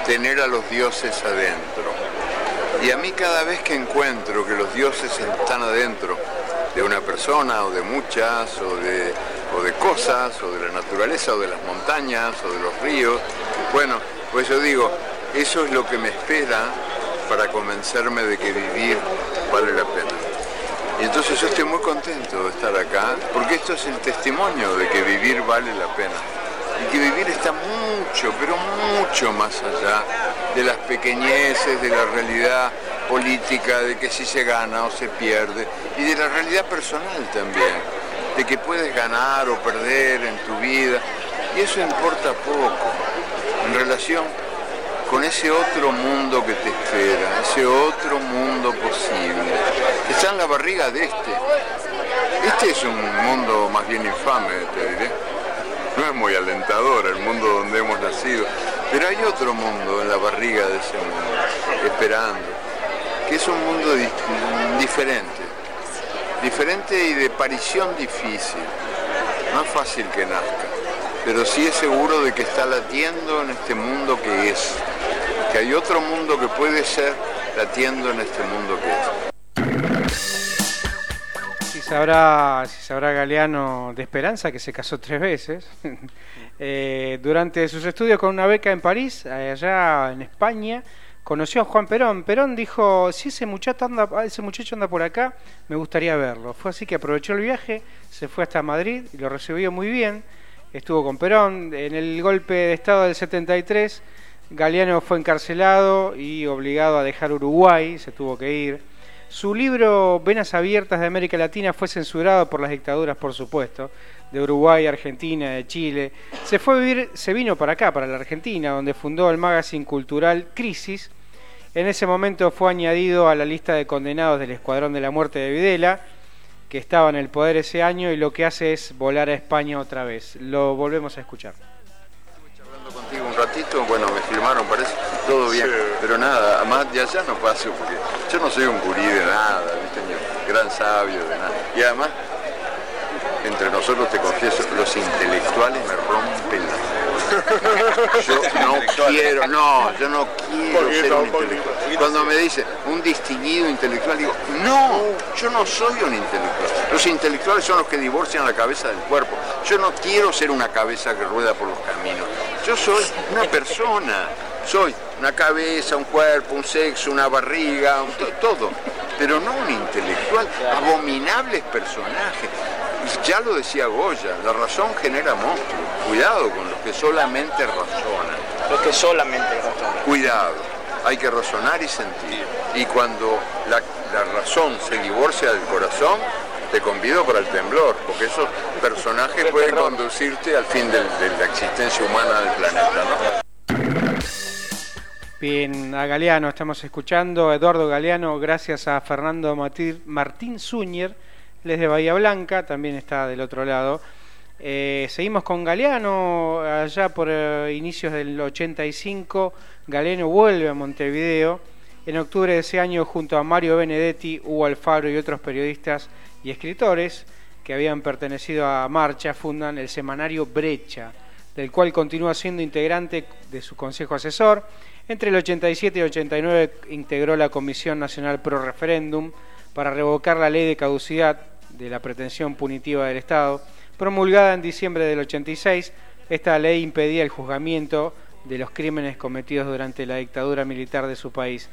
S17: tener a los dioses adentro. Y a mí cada vez que encuentro que los dioses están adentro de una persona o de muchas o de, o de cosas o de la naturaleza o de las montañas o de los ríos, bueno, pues yo digo, eso es lo que me espera para convencerme de que vivir vale la pena. Y entonces yo estoy muy contento de estar acá, porque esto es el testimonio de que vivir vale la pena. Y que vivir está mucho, pero mucho más allá de las pequeñeces, de la realidad política, de que si se gana o se pierde, y de la realidad personal también, de que puedes ganar o perder en tu vida, y eso importa poco en relación con ese otro mundo que te espera, ese otro mundo posible, que está en la barriga de este. Este es un mundo más bien infame, te diré. No es muy alentador el mundo donde hemos nacido, pero hay otro mundo en la barriga de ese mundo, esperando, que es un mundo di- diferente, diferente y de parición difícil. Es fácil que nazca, pero sí es seguro de que está latiendo en este mundo que es, que hay otro mundo que puede ser latiendo en este mundo que es.
S6: Sabrá, si sabrá Galeano de Esperanza, que se casó tres veces. Eh, durante sus estudios con una beca en París, eh, allá en España, conoció a Juan Perón. Perón dijo, si ese muchacho, anda, ese muchacho anda por acá, me gustaría verlo. Fue así que aprovechó el viaje, se fue hasta Madrid y lo recibió muy bien. Estuvo con Perón. En el golpe de Estado del 73, Galeano fue encarcelado y obligado a dejar Uruguay, se tuvo que ir. Su libro Venas Abiertas de América Latina fue censurado por las dictaduras, por supuesto, de Uruguay, Argentina, de Chile. Se fue vivir, se vino para acá, para la Argentina, donde fundó el magazine cultural Crisis. En ese momento fue añadido a la lista de condenados del Escuadrón de la Muerte de Videla, que estaba en el poder ese año y lo que hace es volar a España otra vez. Lo volvemos a escuchar.
S17: Contigo un ratito, bueno, me filmaron, parece, todo bien, pero nada, más de allá no paso, porque yo no soy un gurí de nada, ¿viste? ni gran sabio de nada. Y además, entre nosotros te confieso, los intelectuales me rompen la yo no quiero, no, yo no quiero ser un intelectual. Cuando me dice un distinguido intelectual, digo, no, yo no soy un intelectual. Los intelectuales son los que divorcian la cabeza del cuerpo. Yo no quiero ser una cabeza que rueda por los caminos. Yo soy una persona. Soy una cabeza, un cuerpo, un sexo, una barriga, un to- todo. Pero no un intelectual. Abominables personajes. Ya lo decía Goya, la razón genera monstruos. Cuidado con los que solamente razonan.
S18: Los que solamente razonan.
S17: Cuidado, hay que razonar y sentir. Y cuando la, la razón se divorcia del corazón, te convido para el temblor, porque esos personajes pueden conducirte al fin de la existencia humana del planeta, ¿no?
S6: Bien, a Galeano estamos escuchando, Eduardo Galeano, gracias a Fernando Matir- Martín Zúñer, él es de Bahía Blanca, también está del otro lado. Eh, seguimos con Galeano, allá por eh, inicios del 85, Galeano vuelve a Montevideo. En octubre de ese año, junto a Mario Benedetti, Hugo Alfaro y otros periodistas y escritores que habían pertenecido a Marcha, fundan el semanario Brecha, del cual continúa siendo integrante de su consejo asesor. Entre el 87 y 89 integró la Comisión Nacional Pro Referéndum para revocar la ley de caducidad de la pretensión punitiva del Estado. Promulgada en diciembre del 86, esta ley impedía el juzgamiento de los crímenes cometidos durante la dictadura militar de su país.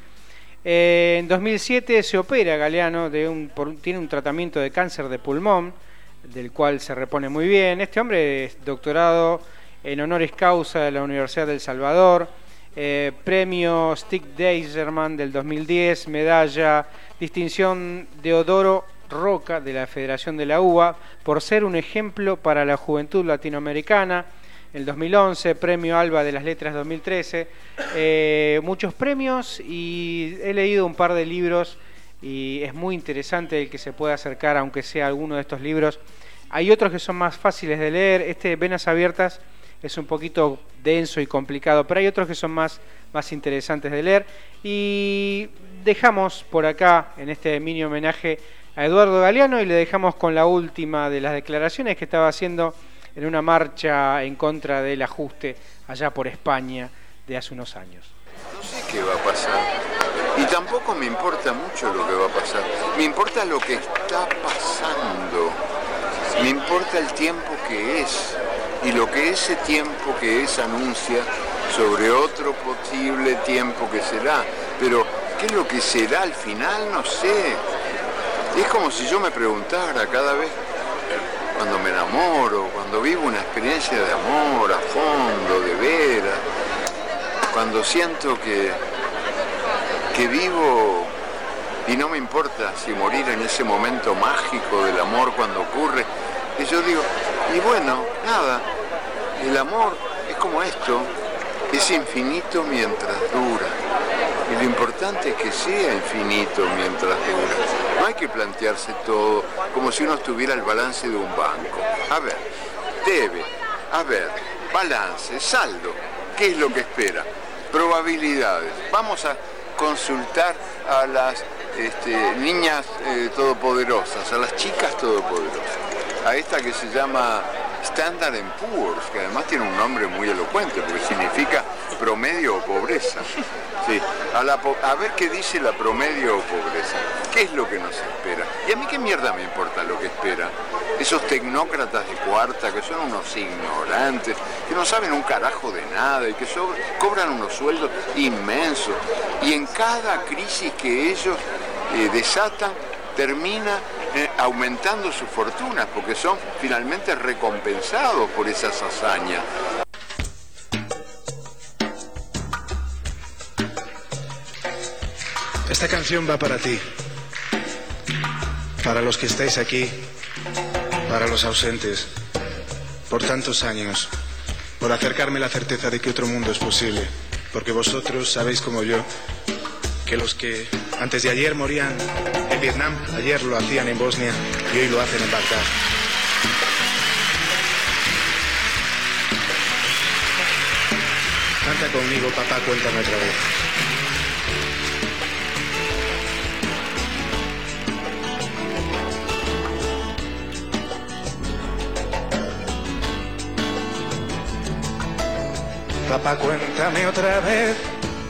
S6: Eh, en 2007 se opera Galeano, de un, tiene un tratamiento de cáncer de pulmón, del cual se repone muy bien. Este hombre es doctorado en honoris causa de la Universidad del Salvador, eh, premio Stick Deiserman del 2010, medalla, distinción Deodoro Roca de la Federación de la UBA por ser un ejemplo para la juventud latinoamericana. El 2011, premio Alba de las Letras 2013, eh, muchos premios y he leído un par de libros y es muy interesante el que se pueda acercar, aunque sea alguno de estos libros. Hay otros que son más fáciles de leer, este Venas Abiertas es un poquito denso y complicado, pero hay otros que son más, más interesantes de leer. Y dejamos por acá, en este mini homenaje, a Eduardo Galeano y le dejamos con la última de las declaraciones que estaba haciendo en una marcha en contra del ajuste allá por España de hace unos años.
S17: No sé qué va a pasar. Y tampoco me importa mucho lo que va a pasar. Me importa lo que está pasando. Me importa el tiempo que es. Y lo que ese tiempo que es anuncia sobre otro posible tiempo que será. Pero, ¿qué es lo que será al final? No sé. Es como si yo me preguntara cada vez cuando me enamoro, cuando vivo una experiencia de amor a fondo, de veras, cuando siento que, que vivo y no me importa si morir en ese momento mágico del amor cuando ocurre, y yo digo, y bueno, nada, el amor es como esto, es infinito mientras dura. Y lo importante es que sea infinito mientras dura. No hay que plantearse todo como si uno estuviera al balance de un banco. A ver, debe, a ver, balance, saldo, ¿qué es lo que espera? Probabilidades. Vamos a consultar a las este, niñas eh, todopoderosas, a las chicas todopoderosas, a esta que se llama Standard Poor's, que además tiene un nombre muy elocuente, porque significa promedio o pobreza. Sí, a, la po- ver qué dice la promedio o pobreza. ¿Qué es lo que nos espera? Y a mí qué mierda me importa lo que espera. Esos tecnócratas de cuarta que son unos ignorantes, que no saben un carajo de nada y que sobre- cobran unos sueldos inmensos. Y en cada crisis que ellos eh, desatan, termina eh, aumentando sus fortunas porque son finalmente recompensados por esas hazañas.
S19: Esta canción va para ti, para los que estáis aquí, para los ausentes, por tantos años, por acercarme la certeza de que otro mundo es posible, porque vosotros sabéis como yo que los que antes de ayer morían en Vietnam, ayer lo hacían en Bosnia y hoy lo hacen en Bagdad. Canta conmigo, papá, cuéntame otra vez. Papá, cuéntame otra vez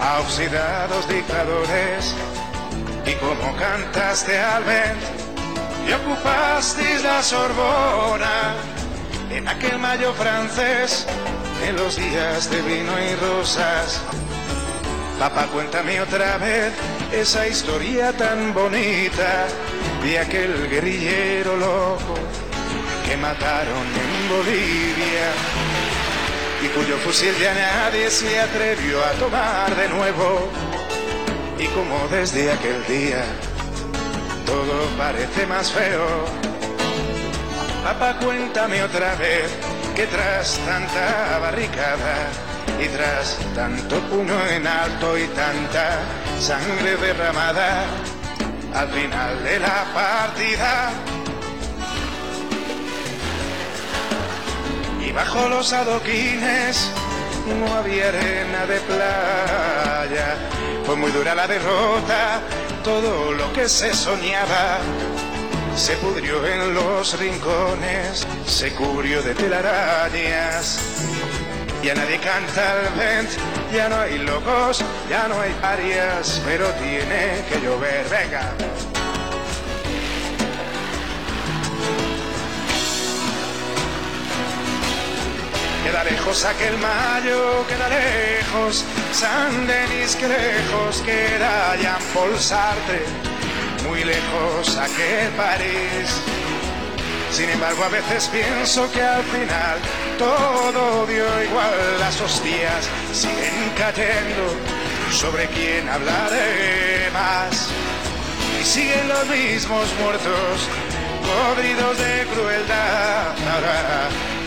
S19: a dictadores y como cantaste al vent y ocupasteis la Sorbona en aquel mayo francés, en los días de vino y rosas. Papá, cuéntame otra vez esa historia tan bonita de aquel guerrillero loco que mataron en Bolivia y cuyo fusil ya nadie se atrevió a tomar de nuevo. Y como desde aquel día todo parece más feo, papá cuéntame otra vez que tras tanta barricada y tras tanto puño en alto y tanta sangre derramada, al final de la partida bajo los adoquines no había arena de playa. Fue muy dura la derrota, todo lo que se soñaba se pudrió en los rincones, se cubrió de telarañas. Ya nadie canta el vent, ya no hay locos, ya no hay parias, pero tiene que llover, venga. Queda lejos aquel mayo, queda lejos San Denis, que lejos queda Jean Paul Sartre, muy lejos aquel París. Sin embargo, a veces pienso que al final todo dio igual, las hostias siguen cayendo sobre quién hablaré más. Y siguen los mismos muertos, podridos de crueldad.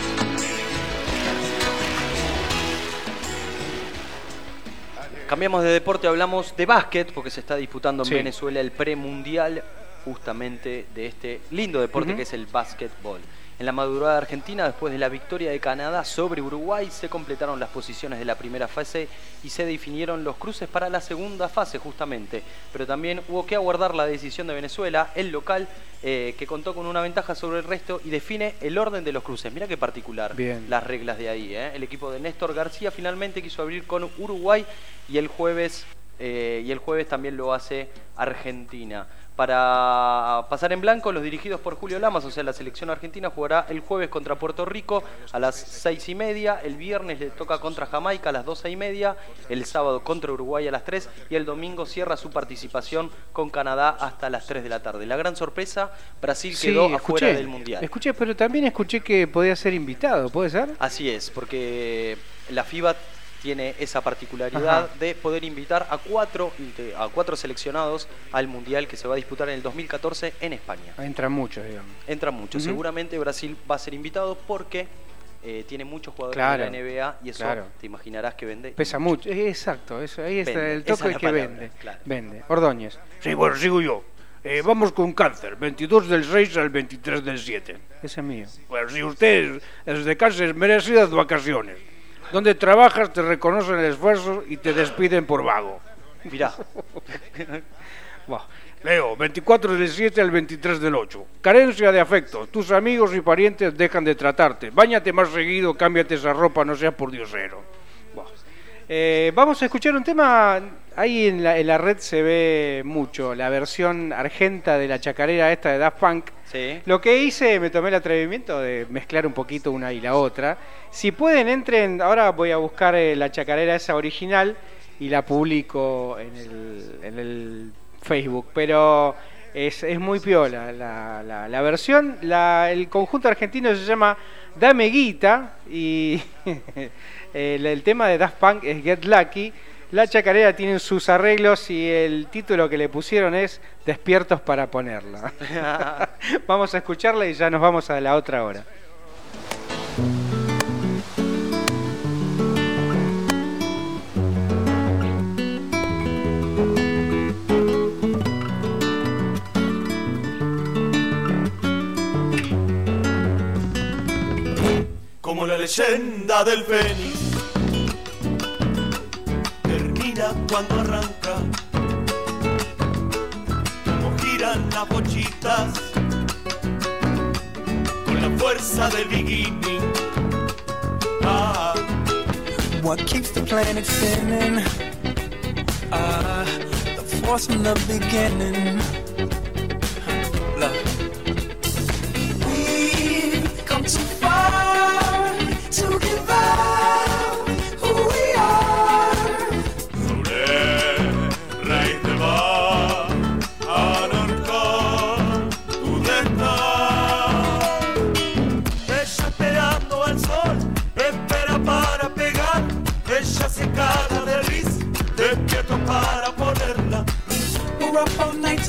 S9: Cambiamos de deporte, hablamos de básquet, porque se está disputando en
S6: Sí.
S9: Venezuela el premundial justamente de este lindo deporte que es el básquetbol. En la madrugada argentina, después de la victoria de Canadá sobre Uruguay, se completaron las posiciones de la primera fase y se definieron los cruces para la segunda fase justamente. Pero también hubo que aguardar la decisión de Venezuela, el local, eh, que contó con una ventaja sobre el resto y define el orden de los cruces. Mira qué particular
S6: Bien.
S9: las reglas de ahí. ¿eh? El equipo de Néstor García finalmente quiso abrir con Uruguay y el jueves eh, y el jueves también lo hace Argentina. Para pasar en blanco, los dirigidos por Julio Lamas, o sea, la selección argentina, jugará el jueves contra Puerto Rico a las seis y media, el viernes le toca contra Jamaica a las doce y media, el sábado contra Uruguay a las 3 y el domingo cierra su participación con Canadá hasta las 3 de la tarde. La gran sorpresa, Brasil
S6: Sí,
S9: quedó afuera del Mundial.
S6: Escuché, pero también escuché que podía ser invitado, ¿puede ser?
S9: Así es, porque la FIBA tiene esa particularidad
S6: Ajá.
S9: de poder invitar a cuatro, a cuatro seleccionados al Mundial que se va a disputar en el 2014 en España.
S6: Entran muchos, digamos.
S9: Entran muchos. Seguramente Brasil va a ser invitado porque eh, tiene muchos jugadores
S6: Claro,
S9: de la NBA y eso
S6: claro.
S9: te imaginarás que vende.
S6: Pesa mucho, eh, exacto, eso, ahí está
S9: Vende,
S6: el
S9: esa
S6: toque
S9: es
S6: que
S9: palabra,
S6: vende.
S9: claro.
S6: Vende. Ordóñez.
S16: Sí, bueno, sigo yo. Eh, vamos con cáncer, 22 del 6 al 23 del 7.
S6: Ese es mío.
S16: Bueno, si usted es de cáncer, merecidas vacaciones. Donde trabajas te reconocen el esfuerzo y te despiden por vago.
S9: Mirá.
S16: Leo, 24 del 7 al 23 del 8. Carencia de afecto. Tus amigos y parientes dejan de tratarte. Báñate más seguido, cámbiate esa ropa, no seas por diosero.
S6: Eh, vamos a escuchar un tema. Ahí en la, en la red se ve mucho la versión argenta de la chacarera esta de Daft Punk.
S9: Sí.
S6: Lo que hice, me tomé el atrevimiento de mezclar un poquito una y la otra. Si pueden, entren. Ahora voy a buscar eh, la chacarera esa original y la publico en el, en el Facebook. Pero es, es muy piola la, la- la versión. La- el conjunto argentino se llama Dame Guita y el, el tema de Daft Punk es Get Lucky. La chacarera tiene sus arreglos y el título que le pusieron es Despiertos para ponerla. vamos a escucharla y ya nos vamos a la otra hora.
S20: como la leyenda del Fénix. Cuando arranca, como giran las bochitas, con la fuerza del beginning. Ah,
S3: What keeps the planet spinning? Ah, the force from the beginning.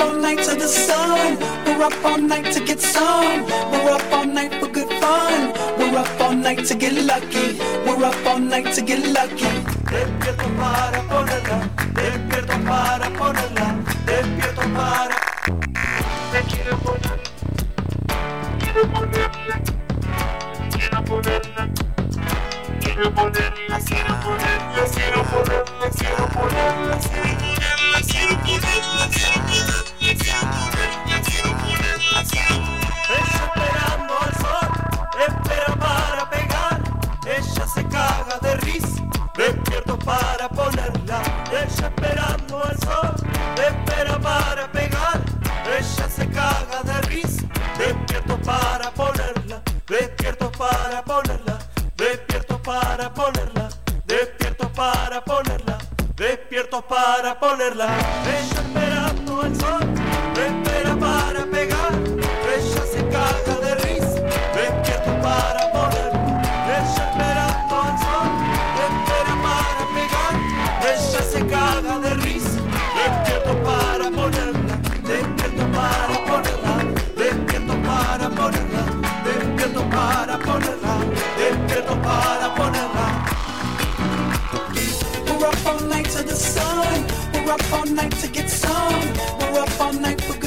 S21: all night to the sun. We're up all night to get some. We're up all night for good fun. We're up all night to get lucky. We're up all night to get lucky.
S20: Despierto para ponerla, despierto para ponerla, despierto para. Quiero quiero ponerla, quiero ponerla, quiero ponerla, quiero ponerla, quiero ponerla, quiero ponerla, quiero ponerla, quiero ponerla, quiero ponerla, esperando al sol, espera para pegar, ella se caga de risa. Despierto para ponerla, ella esperando al sol, espera para pegar, ella se caga de risa. Despierto para ponerla, despierto para ponerla, despierto para ponerla, despierto para ponerla, despierto para ponerla, ella esperando al sol, espera para pegar, ella se caga de risa. Despierto para ponerla, ella esperando al sol, espera para pegar, ella se caga de risa. Despierto para ponerla, despierto para ponerla, despierto para ponerla, despierto para ponerla, despierto para ponerla.
S21: We're up all night to the sun. We're up all night to get some. Up all night